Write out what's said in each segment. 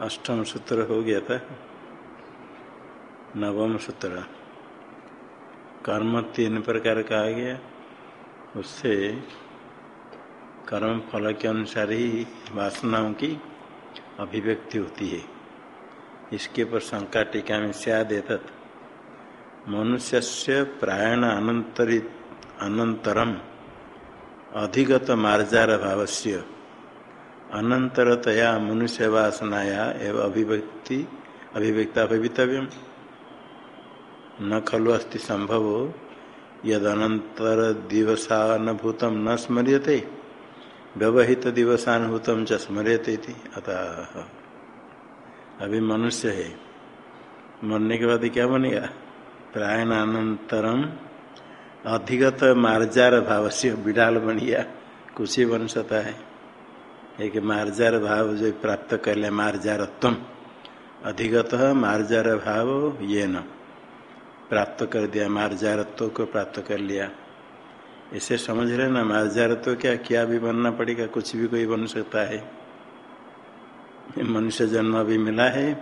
अष्टम सूत्र हो गया था। नवम सूत्र। कर्म तीन प्रकार का आ गया। उससे कर्म फल के अनुसार ही वासनाओं की अभिव्यक्ति होती है। इसके पर शंका टीका में सद मनुष्य से प्रायण अनंतरित अनंतरम अधिगत मार्जार भाव से अनंतरतया मनुष्य वासनाया एवं अभिव्यक्ति, अभिव्यक्ता भवितव्य न खलु अस्ति संभव यद अनंतर दिवसानुभूतम न स्मर्यते। व्यवहित दिवसानुभूतम च स्मर्यते अतः अभी मनुष्य है। मरने के बाद क्या बनेगा? प्रायणानंतरम अधिगत मार्जार भाव से बिडाल बन गया कुछ ही बन सकता है। एक मार्जार भाव जो प्राप्त कर लिया मार्जारत्व। अधिगत मार्जार भाव ये न प्राप्त कर दिया, मार्जारत्व को प्राप्त कर लिया। इसे समझ रहे ना, मार्जारत्व क्या क्या भी बनना पड़ेगा, कुछ भी कोई बन सकता है। मनुष्य जन्म भी मिला है।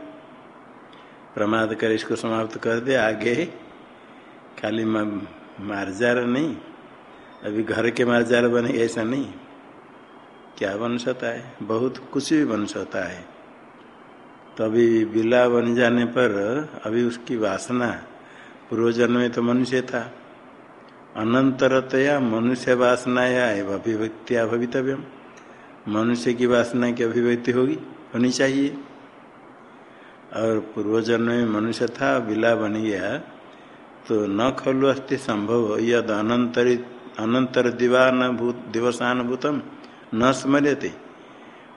प्रमाद कर इसको समाप्त कर दे आगे खाली मार्जार नहीं, अभी घर के मार्जार बने, ऐसा नहीं। क्या बन सकता है? बहुत कुछ भी बन सकता है। तो अभी बिला बन जाने पर अभी उसकी वासना पूर्व जन्म में तो मनुष्य था। अनंतरतया मनुष्य वासना या अभिव्यक्तिया भवितव्यम। मनुष्य की वासना की अभिव्यक्ति होगी, होनी चाहिए। और पूर्व जन्म में मनुष्य था, बिला बन गया तो न खलु अस्थि संभव, यद अनंतरित अनंतर दिवान भूत दिवसानुभूतम। न स्मर्यते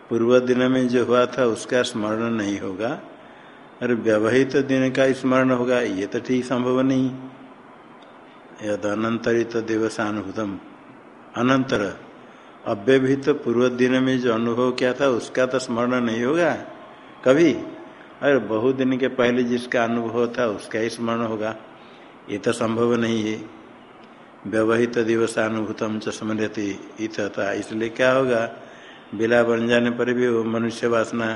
पूर्व दिन में जो हुआ था, उसका स्मरण नहीं होगा। और व्यवहित तो दिन का स्मरण होगा, ये तो ठीक संभव नहीं। यद अनंतरित दिवसानुभूतम। अनंतर अव्यवहित पूर्व दिन में जो अनुभव किया था, उसका तो स्मरण नहीं होगा, कभी? अरे बहुत दिन के पहले जिसका अनुभव था, उसका ही स्मरण होगा। ये तो संभव नहीं है। व्यवहित दिवसानुभूतम च स्मृति इतता इसलिए क्या होगा? बिला बन जाने पर भी वो मनुष्य वासना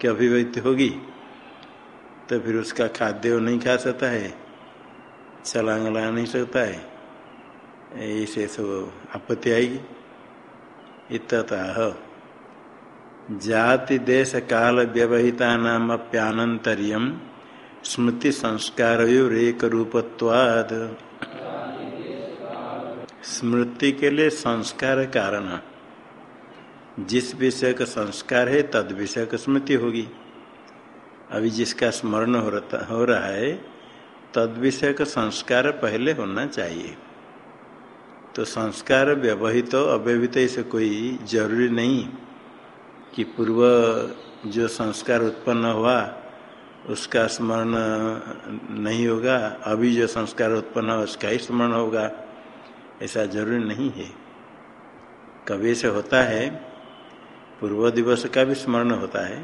की अभिव्यक्ति होगी तो फिर उसका खाद्य नहीं खा सकता है, छलांग ला नहीं सकता है। ऐसे सब आपत्ति आएगी। इतता जाति देश काल व्यवहिता नाम अप्यानंतरियम, स्मृति संस्कार एक रूपत्वाद। स्मृति के लिए संस्कार कारण जिस विषय का संस्कार है, तद विषय का स्मृति होगी। अभी जिसका स्मरण हो रहा हो रहा है, तद विषय का संस्कार पहले होना चाहिए। तो संस्कार व्यवहित, अव्यवहित इसे कोई ज़रूरी नहीं कि पूर्व जो संस्कार उत्पन्न हुआ, उसका स्मरण नहीं होगा। अभी जो संस्कार उत्पन्न हुआ, उसका ही स्मरण होगा। ऐसा ज़रूरी नहीं है। कभी से होता है, पूर्व दिवस का भी स्मरण होता है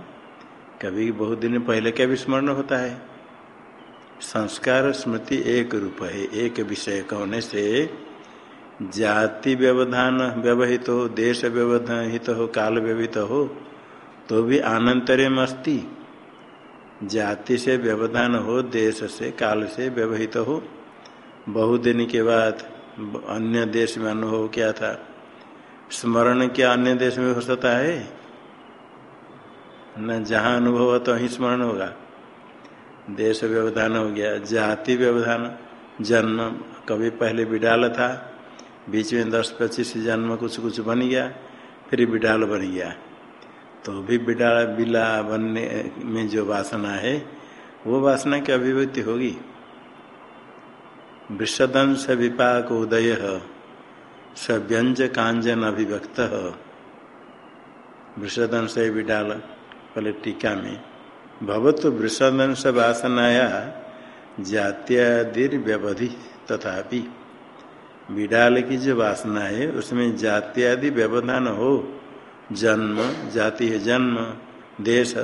कभी बहुत दिन पहले का भी स्मरण होता है। संस्कार स्मृति एक रूप है, एक विषय होने से जाति व्यवधान व्यवहित हो, देश व्यवहित हो, काल व्यवहित हो तो भी आनंतर्यम अस्ति जाति से व्यवधान हो, देश से, काल से व्यवहित हो। बहुत दिन के बाद अन्य देश में अनुभव क्या था? स्मरण क्या अन्य देश में हो सकता है? न, जहाँ अनुभव हो तो वहीं स्मरण होगा। देश व्यवधान हो गया, जाति व्यवधान, जन्म कभी पहले बिडाल था, बीच में दस पच्चीस जन्म कुछ कुछ बन गया, फिर बिडाल बन गया। तो भी बिडाल बिला बनने में जो वासना है, वो वासना की अभिव्यक्ति होगी। वृषदंश विपाक उदय स व्यंज कांजन अभिव्यक्त वृषदंश विडाल पहले टीका में, भवत वृषदंश वासनाया जात्यादिर्व्यवधि तथापि। विडाल की जो वासना है, उसमें जात्यादि व्यवधान हो। जन्म, जाति है जन्म, देश,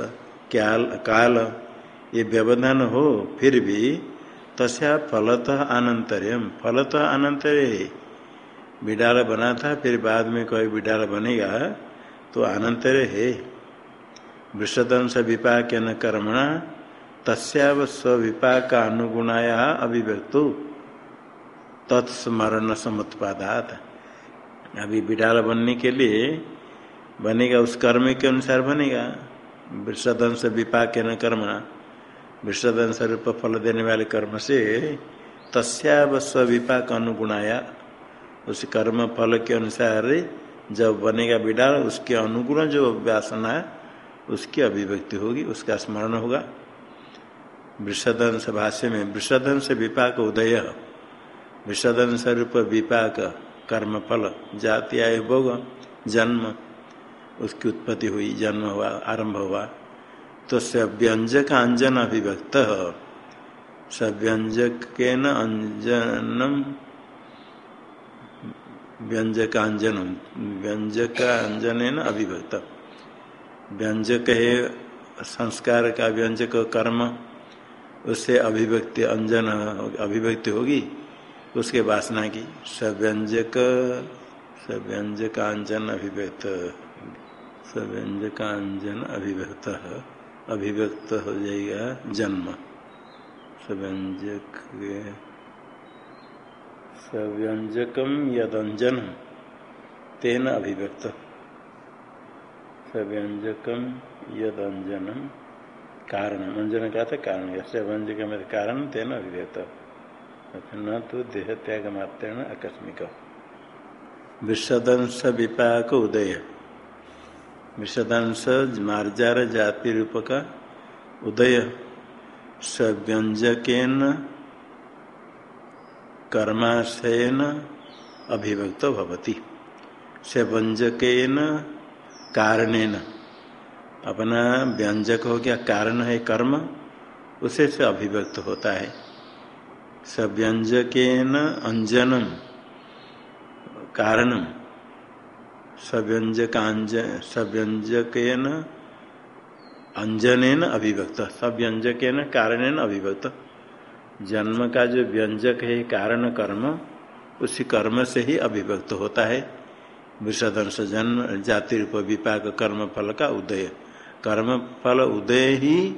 काल काल, ये व्यवधान हो, फिर भी तस्या फलतः अनंतरम फलतः अनंतर बिडाल बना था, फिर बाद में कोई बिडाल बनेगा तो अनंतर है वृषदंश विपाक न कर्मणा तस्व स्विपाक अनुगुणाया अभिव्यक्तो। तत्स्मरण समुत्पादात। अभी बिडाल बनने के लिए बनेगा, उस कर्म के अनुसार बनेगा। वृषदंश विपाक न कर्मणा। वृषदंश रूप फल देने वाले कर्म से तस्व स्विपाक अनुगुणाया उस कर्म फल के अनुसार जब बनेगा बिडाल उसके अनुगुण जो व्यासना उसकी अभिव्यक्ति होगी, उसका स्मरण होगा। वृषदंश भाष्य में वृषदंश विपाक उदय। वृषदंश रूप विपाक कर्म फल जाति, आय, भोग, जन्म, उसकी उत्पत्ति हुई, जन्म हुआ, आरंभ हुआ। तो स व्यंजक अंजन अभिव्यक्त स व्यंजक के न अंजनम, व्यंजक अंजनम, व्यंजक व्यंजकांजन व्यंजकांजन अभिव्यक्त। व्यंजक है संस्कार का व्यंजक कर्म, उससे अभिव्यक्ति अंजन, अभिव्यक्ति होगी, उसके वासना की। सव्यंजक सव्यंजकांजन अभिव्यक्त सव्यंजकांजन अभिव्यक्त अभिव्यक्त हो जाएगा जन्म। सव्यंजक सव्यंजकम यदंजन, तेन अभिव्यक्त। सव्यंजकम यदंजनम कारण, अंजन का था कारण व्यंजक में कारण, तेन अभिव्यक्त। न तो देह त्याग मात्रेण आकस्मिक। विषदंश विपाक उदय। विषदंश मार्जार जाति रूप का उदय सव्यंजकेन कर्माशयन अभिव्यक्त भवति। से व्यंजकेन कारणेन। अपना व्यंजक हो गया, कारण है कर्म, उसे से अभिव्यक्त होता है। सव्यंजकेन अंजनम, कारणम। सव्यंजकांज, सव्यंजकेन अंजनेन अभिव्यक्त। सव्यंजकेन कारणेन अभिव्यक्त। जन्म का जो व्यंजक है, कारण कर्म, उसी कर्म से ही अभिव्यक्त होता है। विषदंश जन्म जाति रूप विपाक कर्म फल का उदय। कर्म फल उदय ही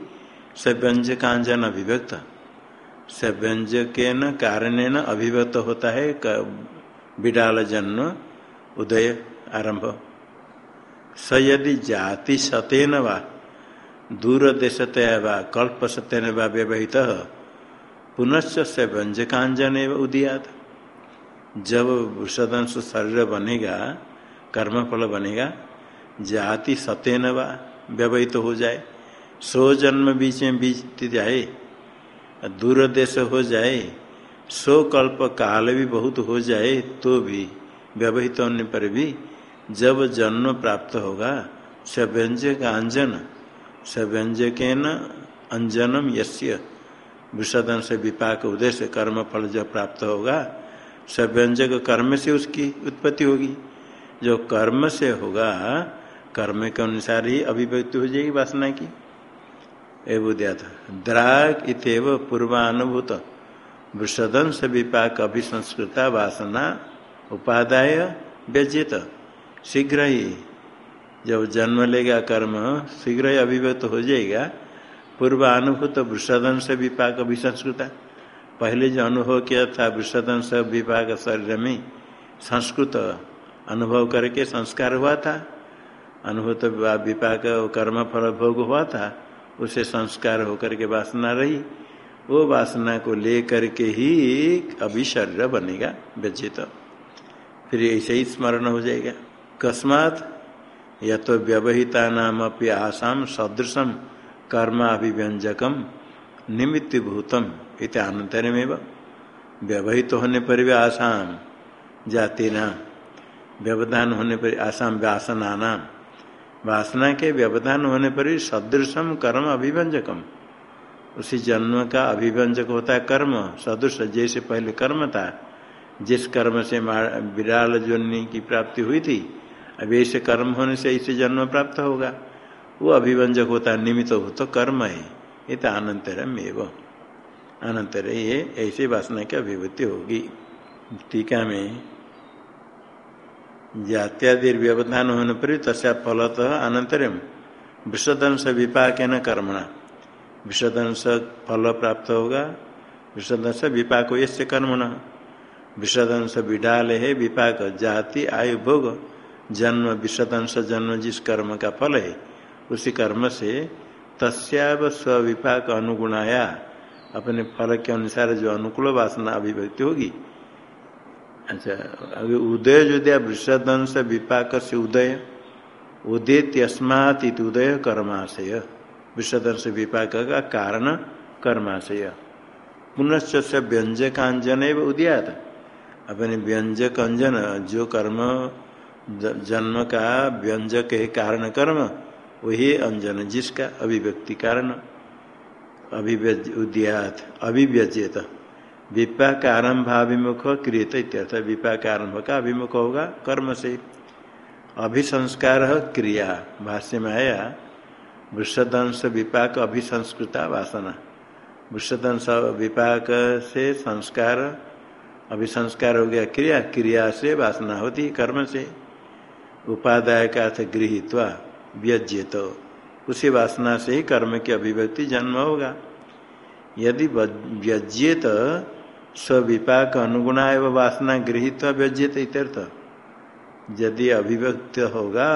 सव्यंजकांजन अभिव्यक्त। सव्यंजक कारण अभिव्यक्त होता है। बिडाल जन्म, उदय। आरंभ। स यदि जाति सतेन वा दूर देशतया वा कल्प सत्यन व्यवहित, पुनश्च से व्यंजकांजन उदयात। जब वृषदंश शरीर बनेगा कर्म फल बनेगा, जाति सत्यन व व्यवहित हो जाए, सो जन्म बीच में बीत जाए दूर देश हो जाए, सो कल्प काल भी बहुत हो जाए तो भी व्यवहित होने पर भी जब जन्म प्राप्त होगा सव्यंजक अंजन सव्यंजक अंजनम यस्य विषदंश विपाक उद्देश्य कर्म फल जब प्राप्त होगा सव्यंजक कर्म से उसकी उत्पत्ति होगी। जो कर्म से होगा, कर्म के अनुसार ही अभिव्यक्ति हो जाएगी वासना की। द्राग इतव पूर्वानुभूत वृषदंश विपाक अभिसंस्कृता वासना उपादाय व्यजित। शीघ्र ही जब जन्म लेगा कर्म शीघ्र ही अभिव्यक्त हो जाएगा। पूर्वानुभूत से विपाक अभिसंस्कृता। पहले जो अनुभव किया था वृषदंश विपाक शरीर में, संस्कृत अनुभव करके संस्कार हुआ था। अनुभव तो विपाक कर्म फल भोग हुआ था, उसे संस्कार होकर के वासना रही। वो वासना को ले करके ही अभी शरीर बनेगा व्यजित फिर ऐसे ही स्मरण हो जाएगा। कस्मात या तो व्यवहिता नाम अपनी आसाम सदृशम कर्म अभिव्यंजकम निमित्त भूतम इत व्यवहित होने पर भी आसाम जाति नाम व्यवधान होने पर आसाम व्यासना नाम वासना के व्यवधान होने पर ही सदृशम कर्म अभिव्यंजकम उसी जन्म का अभिव्यंजक होता है कर्म, सदृश जैसे पहले कर्म था, जिस कर्म से विराल जोनि की प्राप्ति हुई थी अब ऐसे कर्म होने से ऐसे जन्म प्राप्त होगा। वो अभिव्यंजक होता है, निमित्त हो तो कर्म है। ये तो अनंतरम एवं। अनंतर ये ऐसे वासना की अभिव्यक्ति होगी। टीका में जात्यादि व्यवधान होने पर तस्या फलत अनंतरम। विषदंश विपाक न कर्मणा। विषदंश फल प्राप्त होगा। विषदंश विपाक ये कर्मणा। विषदंश विडाल है विपाक जाति आयु भोग जन्म विषदंश जन्म जिस कर्म का फल है, उसी कर्म से तस्याव स्विपाक अनुगुणाया। अपने फल के अनुसार जो अनुकूल वासना अभिव्यक्ति होगी। अच्छा अभी उदय जो दिया, वृषदंश विपाक से उदय। उदित अस्मात उदय कर्माशय। वृषदंश विपाक का कारण कर्माशय। पुनश्च से व्यंजकांजन उदयात। अपने व्यंजक अंजन जो कर्म जन्म का व्यंजक है कारण कर्म, वही अंजन, जिसका अभिव्यक्ति कारण अभिव्यत अभिव्यजेत। विपाक आरंभाभिमुख क्रियत इत्यर्थ विपाक आरंभ का अभिमुख होगा कर्म से। अभिसंस्कार क्रिया भाष्य में आया वृषदंश विपाक अभिसंस्कृता वासना। वृषदंश विपाक से संस्कार, अभिसंस्कार हो गया क्रिया क्रिया से वासना होती कर्म से। उपादाय का अर्थ गृहित्वा व्यज्यत। तो उसी वासना से ही कर्म की अभिव्यक्ति जन्म होगा। यदि व्यज्येत स्विपाक अनुगुणा एवं वासना गृहित व्यज्यत इत्यर्थ। यदि अभिव्यक्त होगा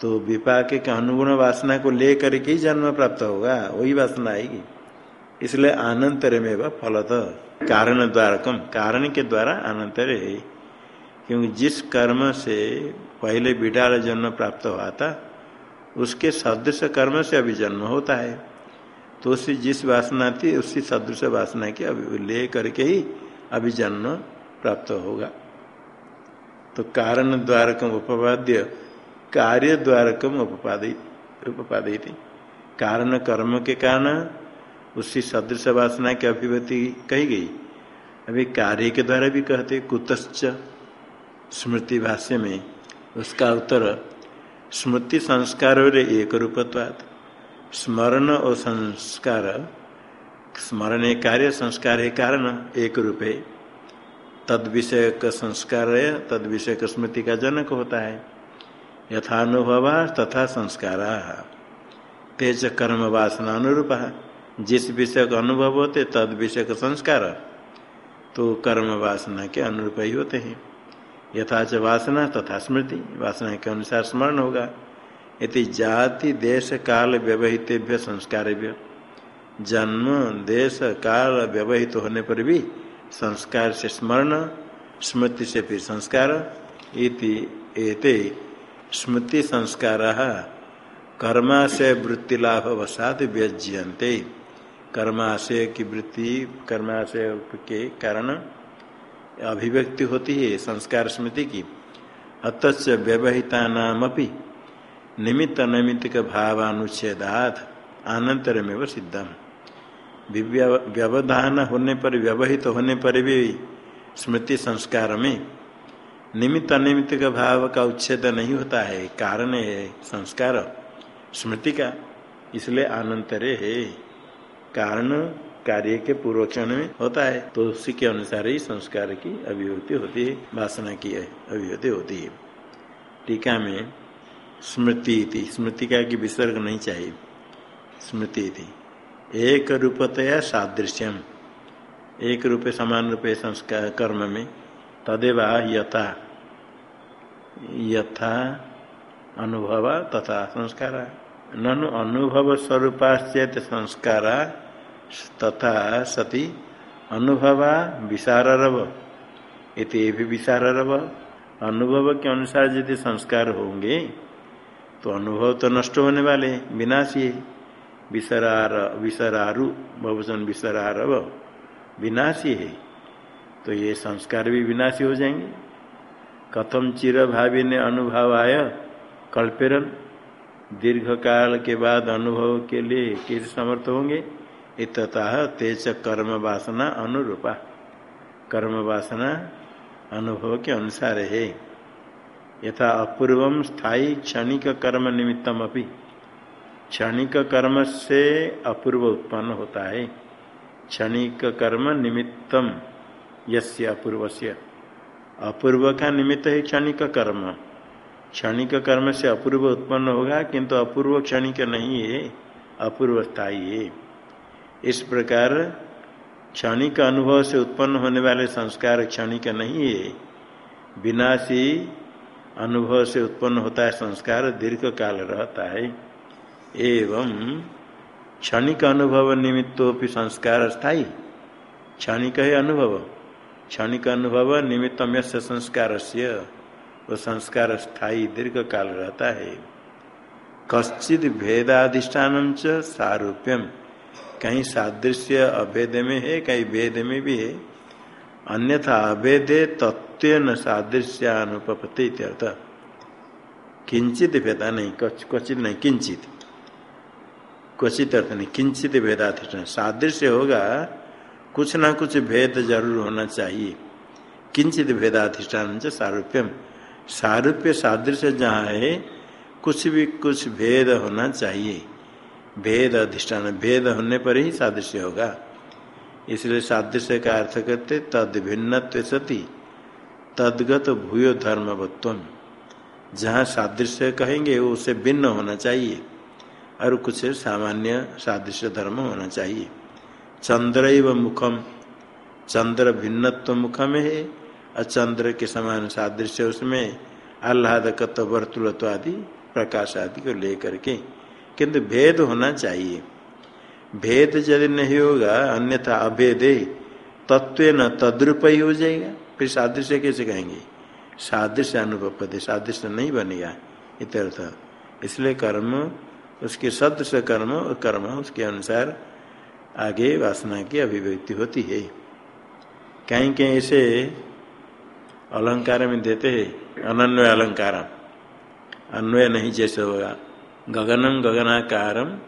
तो विपाक के अनुगुण वासना को लेकर के ही जन्म प्राप्त होगा। वही वासना आएगी। इसलिए आनंतर में फलत। कारण द्वारा कम कारण के द्वारा आनंतर है क्योंकि जिस कर्म से पहले बिडाल जन्म प्राप्त हुआ था, उसके सदृश कर्म से अभी जन्म होता है। तो उसी जिस वासना थी, उसी सदृश वासना की अभी ले करके ही अभी जन्म प्राप्त होगा। तो कारण द्वारकम उपाद्य कार्य द्वारकम उपादित उपादित कारण कर्म के कारण उसी सदृश वासना की अभिव्यक्ति कही गई। अभी कार्य के द्वारा भी कहते कुतश्च। स्मृति भाष्य में उसका उत्तर, स्मृति संस्कार और एक रूपत्वाद स्मरण और संस्कार, स्मरण कार्य संस्कार है कारण एक रूप। है तद विषय का संस्कार है तद विषय का स्मृति का जनक होता है। यथानुभव तथा संस्कार। तेज कर्म वासना अनुरूप, जिस विषय का अनुभव होते तद विषय का संस्कार तो कर्म वासना के अनुरूप ही होते हैं। यथाच वासना तथा स्मृति। वासना के अनुसार स्मरण होगा। यदि जाति देश काल व्यवहित संस्कार जन्म देश काल व्यवहित होने पर भी संस्कार से स्मरण, स्मृति से फिर संस्कार। इति एते स्मृति संस्कार कर्माशय से वृत्ति लाभ वसात व्यज्यंते कर्माशय की वृत्ति, कर्माशय के कारण अभिव्यक्ति होती है संस्कार स्मृति की। अतच व्यवहिता नाम निमित्त नैमित्तिक भावानुच्छेदात आनंतर में वो सिद्धम व्यवधान होने पर, व्यवहित होने पर भी स्मृति संस्कार में निमित्त अनिमित्त का भाव का उच्छेद नहीं होता है। कारण है संस्कार, स्मृति का, इसलिए आनंतरे है। कारण कार्य के पूर्व क्षण में होता है। तो उसी के अनुसार ही संस्कार की अभिव्यक्ति होती है, वासना की अभिव्यक्ति होती है। टीका में स्मृति थी स्मृति का की विसर्ग नहीं चाहिए। स्मृति थी एक रूपतया सादृश्यम। एक रूपे समान रूपे संस्कार कर्म में तदेवा यथा यथा अनुभव तथा संस्कार। ननु अनुभव स्वरूपाश्चेत संस्कारा तथा सती अनुभवा विशारव इति भी विशारव अनुभव के अनुसार यदि संस्कार होंगे तो अनुभव तो नष्ट होने वाले विनाशी विसरार, विसरारु, बहुवचन विसरारव, विनाशी है। तो ये संस्कार भी विनाशी हो जाएँगे। कथम चिर भावी ने अनुभव आय कल्पेरन। दीर्घ काल के बाद अनुभव के लिए कैसे समर्थ होंगे? इतः तेज कर्म वासना अनुरूपा। कर्म वासना अनुभव के अनुसार है। यथा अपूर्व स्थायी क्षणिक कर्म निमित्तम अपनी क्षणिक कर्म से अपूर्व उत्पन्न होता है। क्षणिक कर्म निमित्तम, यस्य अपूर्व से अपूर्व का निमित्त है क्षणिक कर्म। क्षणिक कर्म से अपूर्व उत्पन्न होगा, किंतु अपूर्व क्षणिक नहीं है, अपूर्व स्थायी है। इस प्रकार क्षणिक अनुभव से उत्पन्न होने वाले संस्कार क्षणिक नहीं है। विनाशी अनुभव से उत्पन्न होता है संस्कार दीर्घ काल रहता है। एवं क्षणिक अनुभव निमित्तोपि संस्कार स्थायी। क्षणिक है अनुभव। क्षणिक अनुभव निमित्तम संस्कार से वो संस्कार स्थायी दीर्घ काल रहता है। कश्चित भेदाधिष्ठान सारूप्यम। कहीं सादृश्य अभेद में है, कहीं भेद में भी है। अन्यथा अभेदे तत्व न सादृश्यानुपति अर्थ। किंचित भेदा नहीं क्वचित नहीं, किंचित। क्वचित अर्थ नहीं, किंचित भेदाधिष्ठान सादृश्य होगा, कुछ ना कुछ भेद ज़रूर होना चाहिए। किंचित भेदाधिष्ठान से सारूप्यम। सारूप्य सादृश्य जहाँ है, कुछ भी कुछ भेद होना चाहिए। भेद अधिष्ठान, भेद होने पर ही सादृश्य होगा। इसलिए सादृश्य का अर्थ करते तद भिन्न सती, तदगत भूयो धर्मवत्व। जहाँ सादृश्य कहेंगे वो उससे भिन्न होना चाहिए, और कुछ सामान्य सादृश्य धर्म होना चाहिए। चंद्र मुखम, चंद्र भिन्नत्व मुखम है, और चंद्र के समान सादृश्य उसमें आह्लादकत्व, वर्तुलत्व आदि, प्रकाश आदि को लेकर के। किंतु भेद होना चाहिए। भेद यदि नहीं होगा, अन्यथा अभेद तत्व न तद्रुप ही हो जाएगा। फिर सादृश्य कैसे कहेंगे? सादृश्य अनुभव पदे सादृश्य नहीं बनेगा इतर्थ इसलिए कर्म, उसके सदृश कर्म और कर्म, उसके अनुसार आगे वासना की अभिव्यक्ति होती है। कहीं कहीं ऐसे अलंकार में देते हैं, अनन्वय अलंकार। अन्वय नहीं जैसे होगा। गगनम गगनाकारम,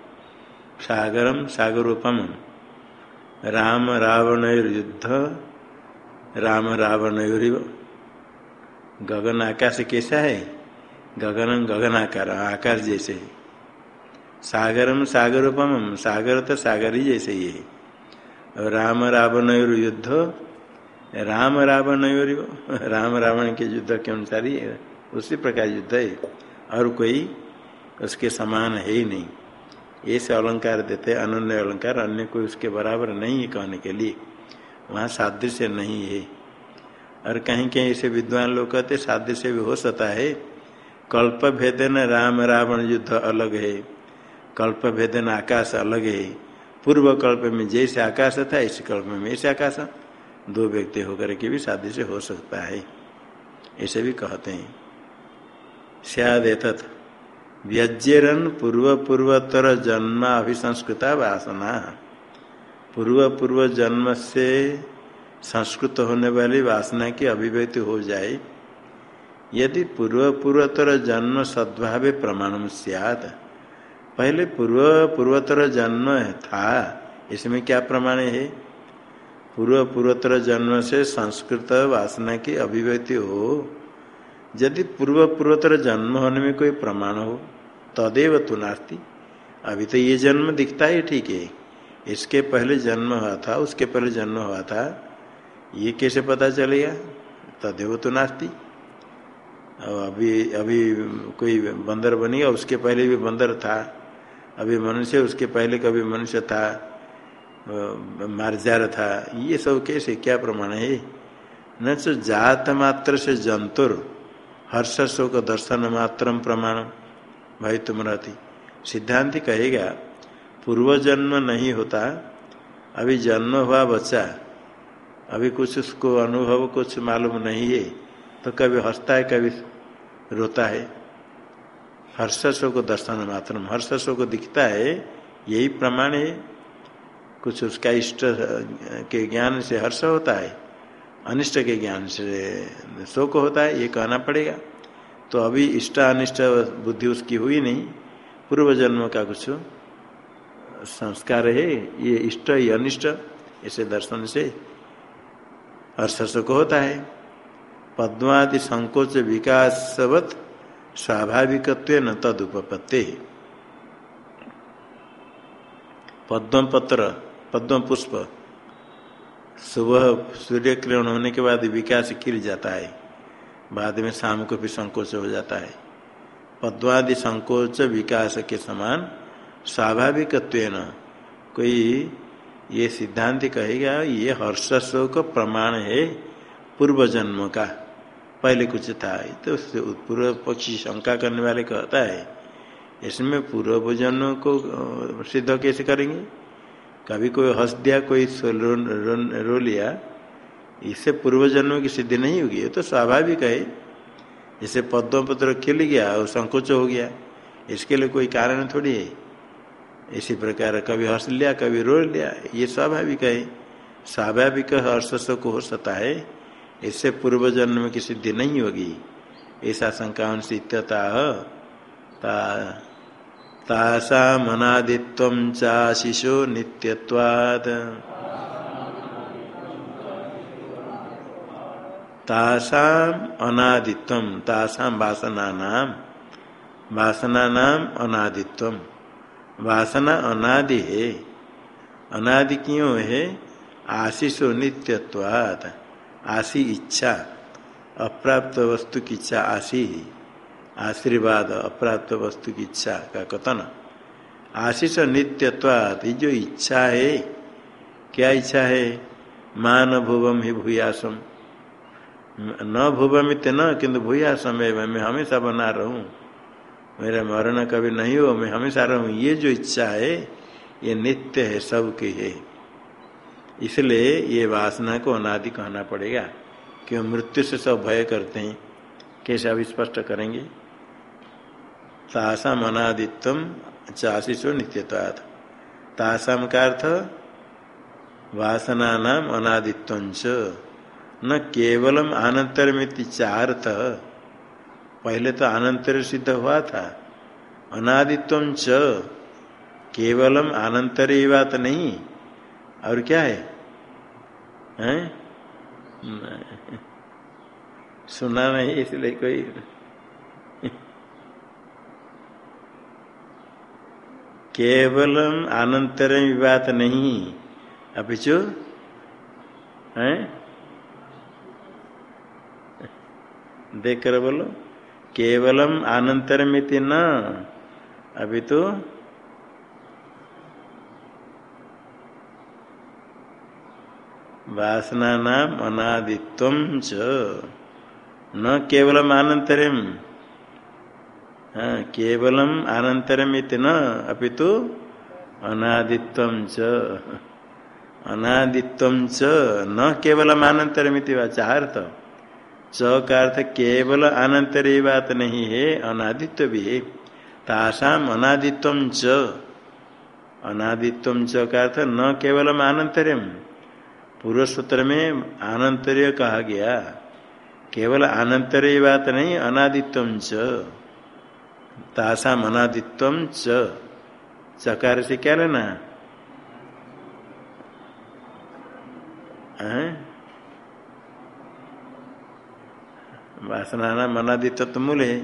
सागरम सागरूपम। राम रावण युद्ध राम रावण गगन आकाश कैसा है? गगनम गगनाकार आकाश जैसे। है सागरम सागरूपम, सागर तो सागर ही जैसे ही है। राम रावण युद्ध राम रावण राम रावण के युद्ध के अनुसार ही। उसी प्रकार युद्ध है। और कोई उसके समान है ही नहीं। ऐसे अलंकार देते, अनन्य अलंकार, अन्य कोई उसके बराबर नहीं है कहने के लिए। वहाँ सादृश्य नहीं है। और कहीं कहीं ऐसे विद्वान लोग कहते सादृश्य भी हो सकता है। कल्प भेदन राम रावण युद्ध अलग है। कल्प भेदन आकाश अलग है। पूर्व कल्प में जैसे आकाश था, इस कल्प में ऐसे आकाश। दो व्यक्ति होकर के भी सादृश्य हो सकता है। ऐसे भी कहते हैं। सियाद व्यज्यरन पूर्व पूर्वोत्तर जन्म अभिसंस्कृता वासना। पूर्व पूर्व जन्म से संस्कृत होने वाली वासना की अभिव्यक्ति हो जाए। यदि पूर्व पूर्वोत्तर जन्म सद्भाव प्रमाण सियाद पहले पूर्व पूर्वोत्तर जन्म था, इसमें क्या प्रमाण है? पूर्व पूर्वोत्तर जन्म से संस्कृत वासना की अभिव्यक्ति हो। यदि पूर्व पूर्वोत्तर जन्म होने में कोई प्रमाण हो तदेव तो नास्ती। अभी तो ये जन्म दिखता है ठीक है। इसके पहले जन्म हुआ था, उसके पहले जन्म हुआ था। ये कैसे पता चलेगा? तदेव तो नास्ती। अभी अभी कोई बंदर बनेगा उसके पहले भी बंदर था। अभी मनुष्य, उसके पहले कभी मनुष्य था। मार्जार था। ये सब कैसे? क्या प्रमाण है? न तो जात मात्र से जंतुर। हर्ष शोक दर्शन मात्र प्रमाण भाई तुम रहती सिद्धांत कहेगा पूर्व जन्म नहीं होता, अभी जन्म हुआ बच्चा, अभी कुछ उसको अनुभव, कुछ मालूम नहीं है तो कभी हंसता है, कभी रोता है। हर्षसों को दर्शन मात्र हर्षसों को दिखता है, यही प्रमाण है। कुछ उसका इष्ट के ज्ञान से हर्ष होता है, अनिष्ट के ज्ञान से शोक होता है, ये कहना पड़ेगा। तो अभी इष्ट अनिष्ट बुद्धि उसकी हुई नहीं। पूर्व जन्म का कुछ संस्कार है। ये इष्ट, ये अनिष्ट, ऐसे दर्शन से हर्ष को होता है। पद्मादि संकोच विकासवत स्वाभाविक न तद उपपत्ति पद्म पत्र पद्म पुष्प सुबह सूर्य किरण होने के बाद विकास खिल जाता है। बाद में शाम को भी संकोच हो जाता है। पद्वादि संकोच विकास के समान स्वाभाविक कोई ये सिद्धांत कहेगा ये हर्ष शोक प्रमाण है पूर्व जन्म का। पहले कुछ था तो पूर्व पक्षी शंका करने वाले कहता है। इसमें पूर्व जन्म को सिद्ध कैसे करेंगे? कभी कोई हंस दिया कोई रो, रो, रो लिया इससे पूर्व जन्म की सिद्धि नहीं होगी। ये तो स्वाभाविक है। जैसे पद्म पत्र खिल गया और संकोच हो गया। इसके लिए कोई कारण थोड़ी है। इसी प्रकार कभी हंस लिया, कभी रो लिया, ये स्वाभाविक है। स्वाभाविक हर्ष को हो सकता है। इससे पूर्व जन्म की सिद्धि नहीं होगी। ऐसा शंका तासा मनादित्व चाशिशो नित्यत्वाद तासाम अनादित्व तासाम वासना नाम वासना नाम अनादित्व। वासना अनादि है, अनादि क्यों है? आशीषो नित्यत्वात आशी इच्छा, अप्राप्त वस्तु की इच्छा आशी ही, आशीर्वाद, अप्राप्त वस्तु की इच्छा का कथन। आशीष नित्यत्वात, ये जो इच्छा है, क्या इच्छा है? मान भुवम ही भूयासम न भुवमित न किंतु भूयासम है मैं हमेशा बना रहूँ। मेरा मरण कभी नहीं हो, मैं हमेशा रहूँ। ये जो इच्छा है, ये नित्य है, सबकी है। इसलिए ये वासना को अनादि कहना पड़ेगा। क्यों? मृत्यु से सब भय करते हैं। कैसे अभी स्पष्ट करेंगे? तासाम अनादित्व चाशीसो नित्यता तासाम का अर्थ वासना नाम अनादित्व न केवलम आनंतरमिति चार्थ। पहले तो अनंतर सिद्ध हुआ था। अनादित्व च केवलम अनंतर ही बात नहीं। और क्या है, हैं? सुना नहीं इसलिए कोई केवलम अनंतर बात नहीं। अपिचु? है? देख कर बोलो, केवलम आनंतरमिति न, अभी तो वासना नाम अनादित्व न केवलम आनंतरम हाँ केवलम आनंतरमिति न, अभी तो अनादित्व अनादित्व न केवलम आनंतरमिति वा चार्थ अर्थ केवल अनंतर बात नहीं है अनादित्व भी है तासाम अनादित्व च अनादित्व च का अर्थ न केवलम अनंतरम पूर्व सूत्र में अनंतर्य कहा गया केवल अनंतर्य बात नहीं अनादित्व च तासाम अनादित्व चकार से क्या लेना है वासना मनादित्व तो मूल है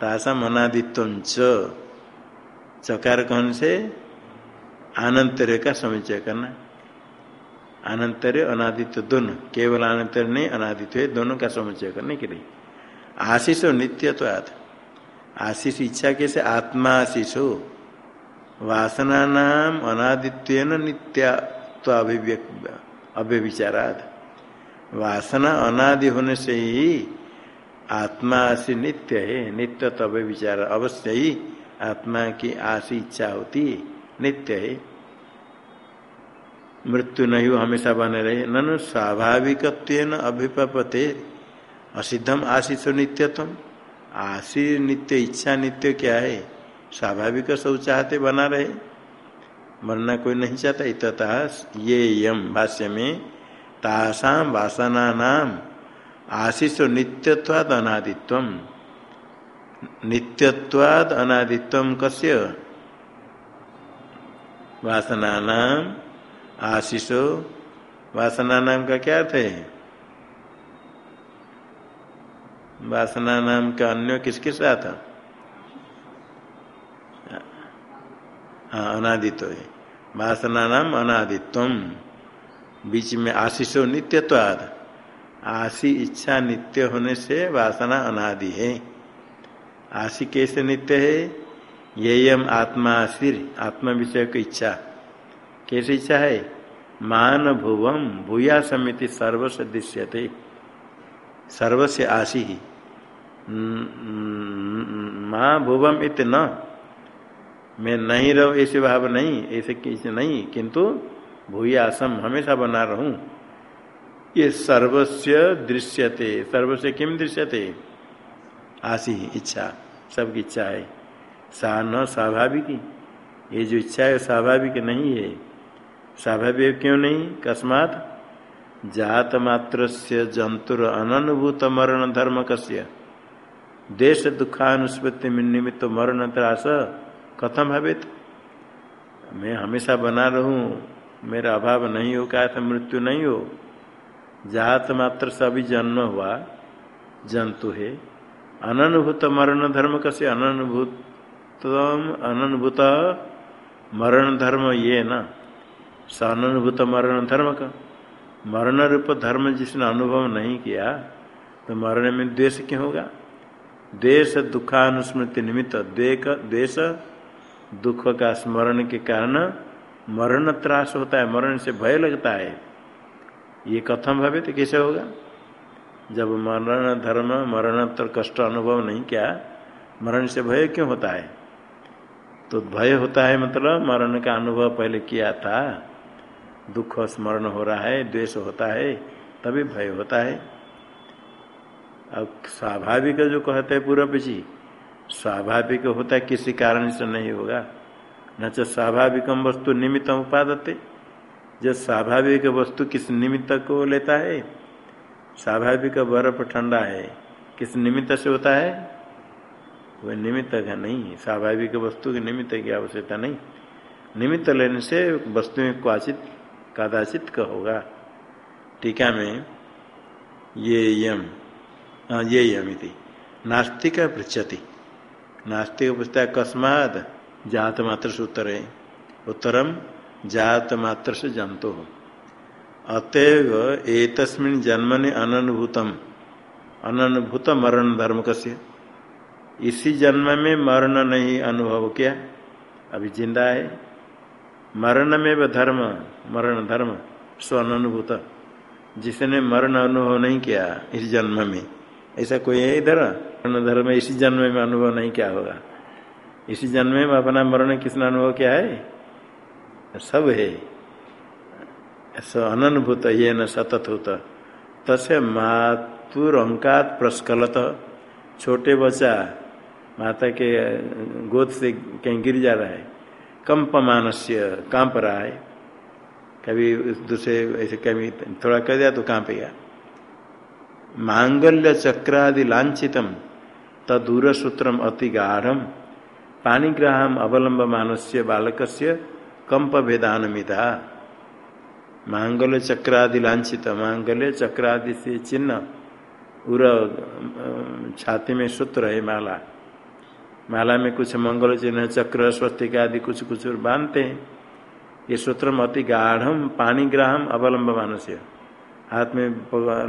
तासा मनादित्व चकार कौन से? आनंतर्य का समुचय करना। आनंतर्य अनादित्य दोनों, केवल आनंतर्य नहीं, अनादित्व दोनों का समुचय करने के लिए। आशीष हो नित्य तो आशीष इच्छा कैसे? आत्मा आशीष हो। वासना नाम अनादित्य अनादित्व नित्य अव्यविचाराद वासना अनादि होने से ही आत्मा से नित्य है, नित्य तब विचार अवश्य ही आत्मा की आशी इच्छा होती, नित्य है। मृत्यु नहीं हो हमेशा बने रहे, नन स्वाभाविक अभिपते असिद्धम आशीष नित्यतम आशी नित्य, इच्छा नित्य क्या है? स्वाभाविक सब चाहते बना रहे। मरना कोई नहीं चाहता इतः ये यम भाष्य में तासाम वासना नाम आशीष नित्यत्वाद अनादित्व। नित्यत्वाद अनादित्व कस्य? वासना नाम आशीषो। वासना नाम का क्या अर्थ है? वासना नाम का अन्य किसके साथ? हाँ अनादित्व है। वासना नाम अनादित्व। बीच में आशीषो नित्यत्वाद। आशी इच्छा नित्य होने से वासना अनादि है। आशी कैसे नित्य है? येयम आत्मा सिर आत्मा विषय की इच्छा। कैसे इच्छा है? मान भुवम भूया समिति सर्वस्व दृश्यते। सर्वस्य आशी ही। माँ भुवम इत न। मैं नहीं रहूँ, ऐसे भाव नहीं, ऐसे नहीं, किंतु भूयासम, हमेशा बना रहूँ। ये सर्वस्य दृश्यते। सर्वस्य किम दृश्यते? आशी इच्छा, सबकी इच्छा है। सा न स्वाभाविक। ये जो इच्छा है, स्वाभाविक नहीं है। स्वाभाविक क्यों नहीं? कस्मात जात मात्र से जंतुर अनुभूत मरण धर्म कस्य। देश दुखानुस्पत्ति में निमित्त मरण त्रास कथम भवित मैं हमेशा बना रहूँ, मेरा अभाव नहीं हो, क्या था मृत्यु नहीं हो? जात मात्र से अभी जन्म हुआ, जंतु है। अनुभूत मरण धर्म कसे? अनुभूत अनुभूत मरण धर्म ये न? स अनुभूत मरण धर्म का। मरण रूप धर्म जिसने अनुभव नहीं किया तो मरण में द्वेष क्यों होगा? द्वेष दुखानुस्मृति निमित्त द्वेष दुख का स्मरण के कारण मरण त्रास होता है, मरण से भय लगता है। ये कथम भवे तो कैसे होगा? जब मरण, धर्म मरण तो कष्ट, अनुभव नहीं क्या? मरण से भय क्यों होता है? तो भय होता है मतलब मरण का अनुभव पहले किया था। दुख, स्मरण हो रहा है, द्वेष होता है, तभी भय होता है। अब स्वाभाविक जो कहते हैं पूर्व जी स्वाभाविक होता है किसी कारण से नहीं होगा। न तो स्वाभाविक वस्तु निमित्त उपादते। जो स्वाभाविक वस्तु किस निमित्त को लेता है? स्वाभाविक बर्फ़ ठंडा है किस निमित्त से होता है? वह निमित्त का नहीं स्वाभाविक वस्तु के निमित्त की आवश्यकता नहीं। निमित्त लेने से वस्तु में क्वाचित कदाचित का होगा। टीका में ये यम आ, ये यमिति नास्तिक पृछति नास्तिक पूछता है कस्माद जात मात्र से उत्तर है। उत्तरम जात मात्र से जंतु हो। अतएव जन्म ने अनुभूतम अनुभूत मरण धर्म कस्य? इसी जन्म में मरण नहीं अनुभव किया। अभी ज़िंदा है। मरण में वह धर्म, मरण धर्म, स्व अनुभूत जिसने मरण अनुभव नहीं किया इस जन्म में। ऐसा कोई है इधर? मरण धर्म इसी जन्म में अनुभव नहीं क्या होगा। इसी जन्म में अपना मरण किसने अनुभव क्या है? सब है। अनुभूत ये न सतत होता। तसे मातुर अंकात प्रस्खलत। छोटे बच्चा, माता के गोद से कहीं गिर जा रहा है। कंप मानस्य काँप रहा है। कभी दूसरे, ऐसे कभी थोड़ा कर दिया तो कांपेगा मांगल्य चक्रादि लाछितम तदूर सूत्रम अति गाढ़ पाणिग्राहम अवलंब मानस्य बालक से कंप भेदानमिता मांगल्य चक्रादि लाछित मांगल्य चक्रादि से चिन्ह। उर छाती में सूत्र है माला। माला में कुछ मंगल चिन्ह, चक्र स्वस्तिक आदि कुछ कुछ बांधते हैं। ये सूत्र अति गाढ़ पाणीग्राहम अवलंब मानस्य हाथ में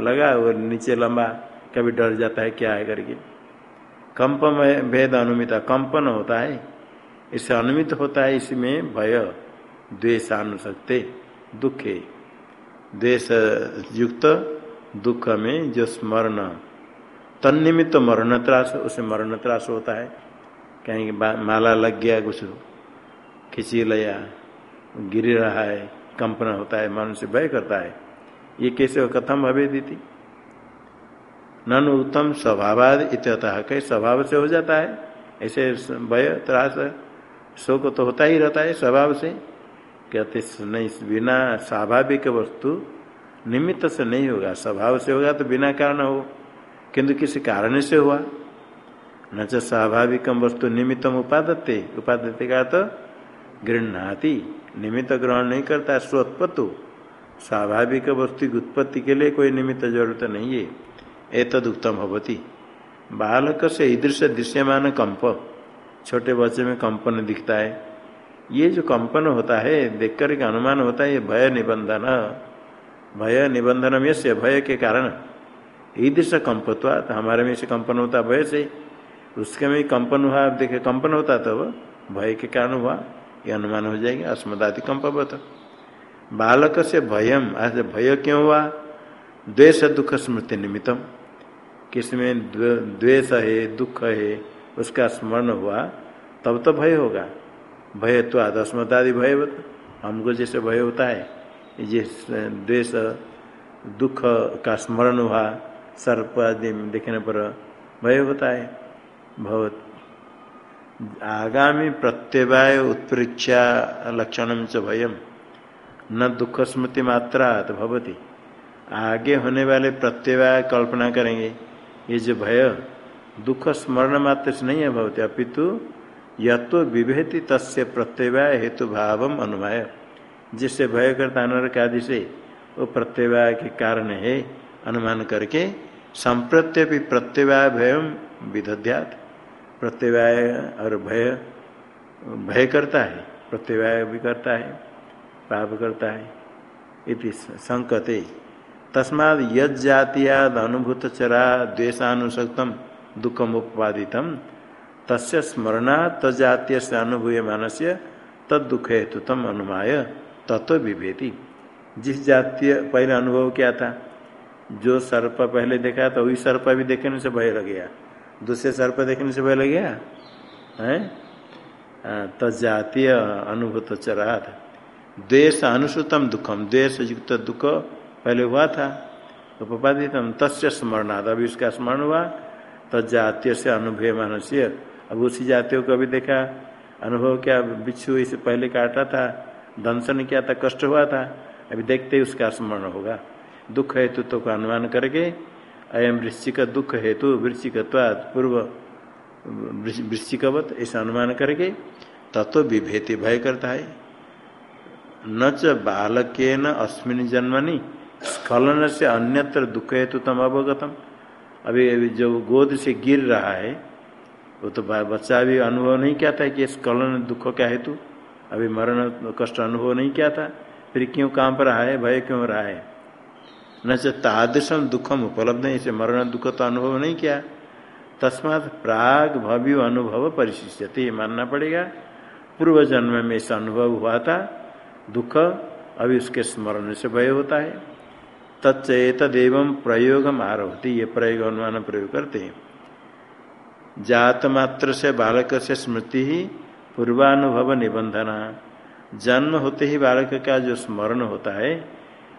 लगा और नीचे लंबा, कभी डर जाता है क्या है करके। कंप में भेद अनुमिता कंपन होता है। इससे अनुमित होता है इसमें भय। द्वेषानुसक्ते, दुख। द्वेष युक्त दुख में जो स्मरण, तन्निमित्त मरण त्रास उसे मरण त्रास होता है। कहीं माला लग गया कुछ खिंची लिया, गिर रहा है, कंपन होता है, मन से भय करता है। ये कैसे कथम दीति। नन उत्तम स्वभावाद इत्यतः कई स्वभाव से हो जाता है। ऐसे भय, त्रास, शोक तो होता ही रहता है स्वभाव से। कहते नहीं, बिना स्वाभाविक वस्तु निमित्त से नहीं होगा। स्वभाव से होगा तो बिना कारण हो। किंतु किसी कारण से हुआ। न तो स्वाभाविक वस्तु निमित्तम उपादत्ते। उपादत्ते का तो गृहणाति। निमित्त ग्रहण नहीं करता स्वत्पत्तु स्वाभाविक वस्तु की उत्पत्ति के लिए कोई निमित्त ज़रूरत नहीं है। एतद उत्तम भवती। बालक से ईदृश दृश्यमान कंप। छोटे बच्चे में कंपन दिखता है। ये जो कंपन होता है देख कर के अनुमान होता है, ये भय निबंधन भय निबंधन में से भय के कारण ईदृश कंपत्वा तो हमारे में से कंपन होता भय से, उसके में कंपन हुआ, आप देखे कंपन होता तो भय के कारण हुआ, ये अनुमान हो जाएगा अस्मदादि कंपवत। बालक से भयम आज भय क्यों हुआ? द्वेष दुख स्मृति निमित्तम। किसमें द्वेष है, दुख है, उसका स्मरण हुआ, तब तो भय होगा। भय तो आदस्मदादि भय हमको जैसे भय होता है, जिस द्वेष, दुख का स्मरण हुआ, सर्प आदि देखने पर भय होता है। भवत आगामी प्रत्यवाय उत्प्रेक्षा लक्षण च भयम न दुख स्मृति मात्रा भवती। आगे होने वाले प्रत्यवाय कल्पना करेंगे। ये जो भय, दुख स्मरण मात्र से नहीं है, भवती। अपितु यत्व विभेति तस्य प्रत्यवाय हेतु भाव अनुमाय जिससे भय करता अनर्क आदि से वो प्रत्यवाय के कारण है, अनुमान करके संप्रत्य भी प्रत्यवाय भय विदध्यात। प्रत्यवाय और भय भय करता है, प्रत्यवाय भी करता है, पाप करता है, इति संकते। तस्मा यद अनुभूत चरा द्वेशानुसक्तम दुखम उपादित तस्य स्मरणा तजातीय से अनुभूय मानस्य तद दुख हेतु तम अनुमाय तत्व विभेति जिस जातीय पहले अनुभव क्या था? जो सर्प पहले देखा तो वही सर्प भी देखने से भय लग गया। दूसरे सर्प देखने से भय लग गया? है? तजातीय अनुभूत चरात द्वेश अनुसूतम दुखम द्वेश युक्त दुख पहले हुआ था उपादितम तस्य स्मरणाद अभी उसका स्मरण हुआ तजातीय से अनुभव मानस्य अब उसी जातियों को भी देखा, अनुभव क्या, बिच्छू इसे पहले काटा था, दंशन किया था, कष्ट हुआ था, अभी देखते ही उसका स्मरण होगा। दुख हेतु तो का अनुमान करके अयम वृश्चिक दुख हेतु वृश्चिकत्वाद पूर्व वृश्चिकवत ऐसा अनुमान करके, तत्व विभेति भय करता है। न च बालकेन अस्मिन जन्मनि स्खलन से अन्यत्र दुख हेतु तम अवगतम। अभी अभी जो गोद से गिर रहा है वो तो बच्चा अभी अनुभव नहीं किया था कि इस कलन दुख का हेतु, अभी मरण कष्ट अनुभव नहीं किया था। फिर क्यों काम पर रहा है भय क्यों रहा? है न से तादृशम दुखम उपलब्ध है, इसे मरण दुख तो अनुभव नहीं किया। तस्मात प्राग भव्य अनुभव परिशिष्यते मानना पड़ेगा। पूर्व जन्म में ऐसा अनुभव हुआ था, दुख अभी उसके स्मरण से भय होता है। तत्चेत देवम प्रयोग आरोहती ये प्रयोग अनुमान प्रयोग करते हैं। जात मात्र से बालक से स्मृति ही पूर्वानुभव निबंधना। जन्म होते ही बालक का जो स्मरण होता है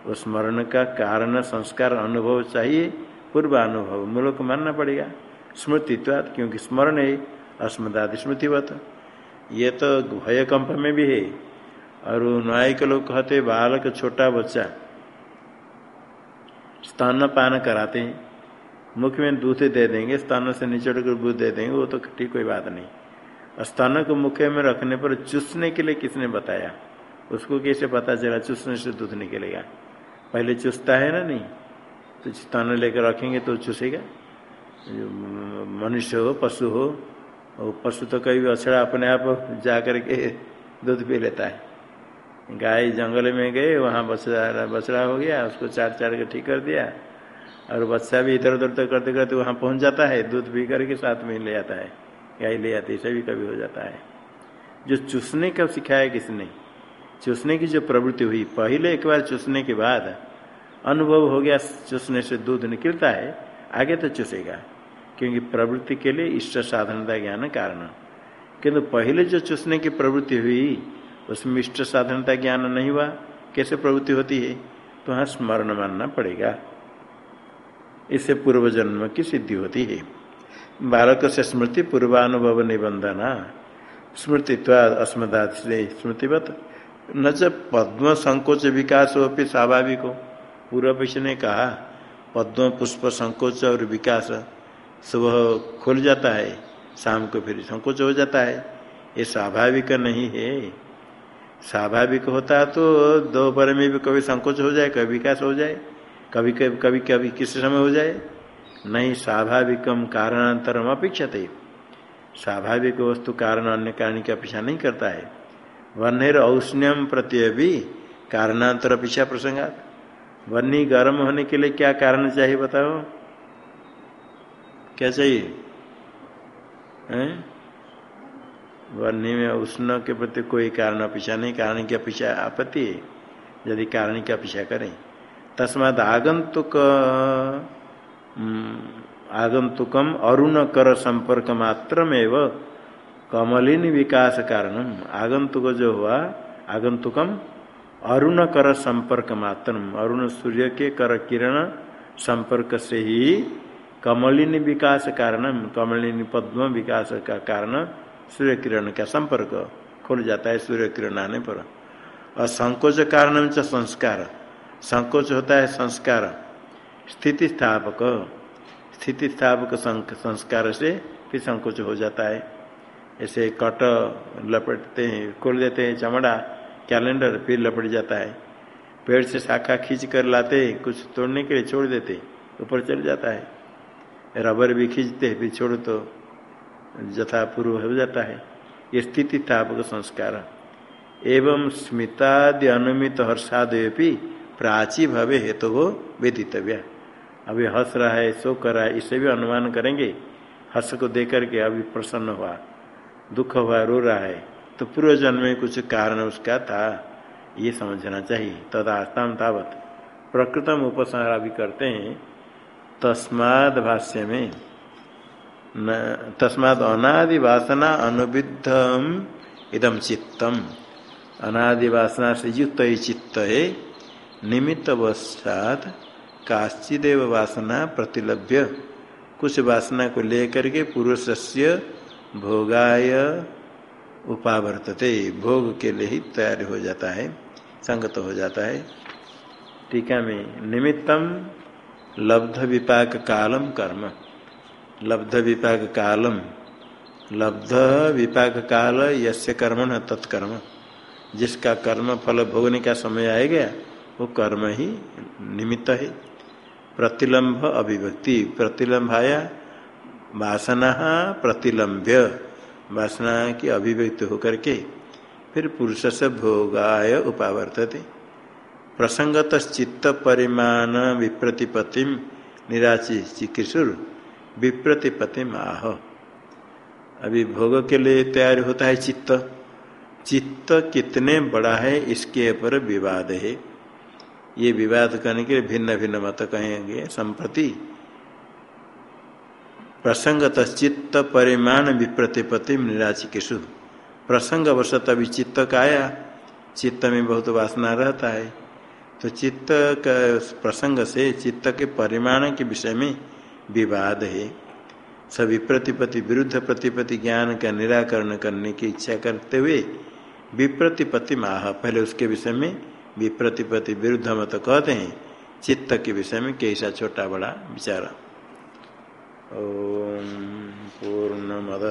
उस स्मरण का कारण, संस्कार, अनुभव चाहिए, पूर्वानुभव। मूलक मानना पड़ेगा। स्मृतित्वाद क्योंकि स्मरण है, अस्मदादि स्मृतिवत ये तो भय कंप में भी है। और न्याय के लोग कहते बालक छोटा बच्चा, स्तन पान कराते हैं। मुख में दूध दे देंगे, स्तन से निचड़ कर दूध दे देंगे, वो तो ठीक कोई बात नहीं। स्तन को मुख में रखने पर चूसने के लिए किसने बताया? उसको कैसे पता चला? चूसने से दूध निकलेगा। पहले चूसता है ना नहीं? तो स्तन लेकर रखेंगे तो चूसेगा। मनुष्य हो, पशु हो और पशु तो कभी अछड़ा अपने आप जा करके दूध पी लेता है। गाय जंगल में गए, वहाँ बछड़ा बछड़ा हो गया, उसको चार चार के ठीक कर दिया। और बच्चा भी इधर उधर तक करते करते वहाँ पहुँच जाता है, दूध पी करके साथ में ले आता है गाय ले आती है भी कभी हो जाता है। जो चूसने का सिखाया किसने? चूसने की जो प्रवृत्ति हुई, पहले एक बार चूसने के बाद अनुभव हो गया, चूसने से दूध निकलता है, आगे तो चूसेगा, क्योंकि प्रवृत्ति के लिए इष्ट साधनता ज्ञान कारण। किंतु पहले जो चूसने की प्रवृत्ति हुई, उसमें इष्ट साधनता ज्ञान नहीं हुआ, कैसे प्रवृत्ति होती है? तो हाँ स्मरण मानना पड़ेगा। इससे पूर्व जन्म की सिद्धि होती है। बालक से स्मृति पूर्वानुभव निबंधना, स्मृतित्वाद अस्मदात से स्मृतिवत, न च पद्म संकोच विकास हो फिर स्वाभाविक। हो पूर्व ने कहा, पद्म पुष्प संकोच और विकास सुबह खुल जाता है, शाम को फिर संकोच हो जाता है। ये स्वाभाविक नहीं है। स्वाभाविक होता तो दोपहर में भी कभी संकोच हो जाए, कभी विकास हो जाए। कभी कभी कभी कभी किस समय हो जाए? नहीं, स्वाभाविकम कारणांतरम अपेक्षते। स्वाभाविक वस्तु कारण अन्य कारण की अपेक्षा नहीं करता है। वर्णिर औष्ण्यम प्रत्यय भी कारणांतर अपेक्षा प्रसंगात। वर्णी गर्म होने के लिए क्या कारण चाहिए बताओ? क्या चाहिए? वर्णी में उष्ण के प्रति कोई कारण अपेक्षा नहीं, कारण की अपेक्षा आपत्ति है। यदि कारण की अपेक्षा करें। तस्माद आगंतुक आगंतुकम अरुण कर संपर्क मात्र में कमलिन विकास कारण। आगंतुक जो हुआ आगंतुकम अरुण कर संपर्क मात्र अरुण सूर्य के कर किरण संपर्क से ही कमलिनी विकास कारण, कमलिनी पद्म विकास का कारण सूर्य किरण का संपर्क खुल जाता है, सूर्य किरण आने पर। और संकोच कारण संस्कार। संकोच होता है संस्कार। स्थिति स्थापक। स्थिति स्थापक संस्कार से फिर संकोच हो जाता है। ऐसे कट, लपेटते हैं, खोल देते हैं चमड़ा, कैलेंडर फिर लपट जाता है। पेड़ से शाखा खींच कर लाते कुछ तोड़ने के लिए छोड़ देते ऊपर चल जाता है। रबर भी खींचते फिर छोड़ तो जथा पूर्व हो जाता है। ये स्थिति स्थापक संस्कार। एवं स्मितादि अनुमित हर्षादयपी प्राची भवे हेतु वो वेदितव्य। अभी हंस रहा है, सो कर रहा है, इसे भी अनुमान करेंगे। हर्ष को देख करके अभी प्रसन्न हुआ, दुख हुआ, रो रहा है। तो पूर्व जन्म में कुछ कारण उसका था, ये समझना चाहिए। तदास्ताम तावत प्रकृतम उपसंहार भी करते हैं, तस्माद भाष्य में तस्माद अनादि वासना अनुविद्धम इदम चित्तम। अनादि वासना से युक्त ही चित्त है निमित्त वशात काश्चिदेव वासना प्रतिलभ्य। कुछ वासना को लेकर के पुरुष से भोगाय उपावर्तते। भोग के लिए ही तैयार हो जाता है, संगत हो जाता है। टीका में निमित्तम लब्ध विपाक कालम कर्म। लब्ध विपाक कालम। लब्ध विपाक काल यस्य न तत्कर्म। जिसका कर्म फल भोगने का समय आएगा वो कर्म ही निमित्त है। प्रतिलंब अभिव्यक्ति प्रतिलंब आया वासना प्रतिलंब्य। वासना की अभिव्यक्ति होकर के फिर पुरुष से भोगाय उपावर्तते। प्रसंगत चित्त परिमाण विप्रतिपत्ति निराची चिकित्सुर विप्रतिपति माह अभी भोग के लिए तैयार होता है चित्त। चित्त कितने बड़ा है इसके ऊपर विवाद है। ये विवाद करने के लिए भिन्न भिन्न मत कहेंगे, संप्रति। प्रसंगत चित्त परिमाण विप्रतिपति निराचिकेशु प्रसंग वर्षत अभी चित्त का आया चित्त में बहुत वासना रहता है। तो चित्त का, प्रसंग से चित्त के परिमाण के विषय में विवाद है। सभी प्रतिपति विरुद्ध प्रतिपति ज्ञान का निराकरण करने की इच्छा करते हुए विप्रतिपति माह, पहले उसके विषय में विप्रतिपति विरुद्ध मत कहते हैं, चित्त के विषय में कैसा छोटा बड़ा विचार। ओम पूर्ण मद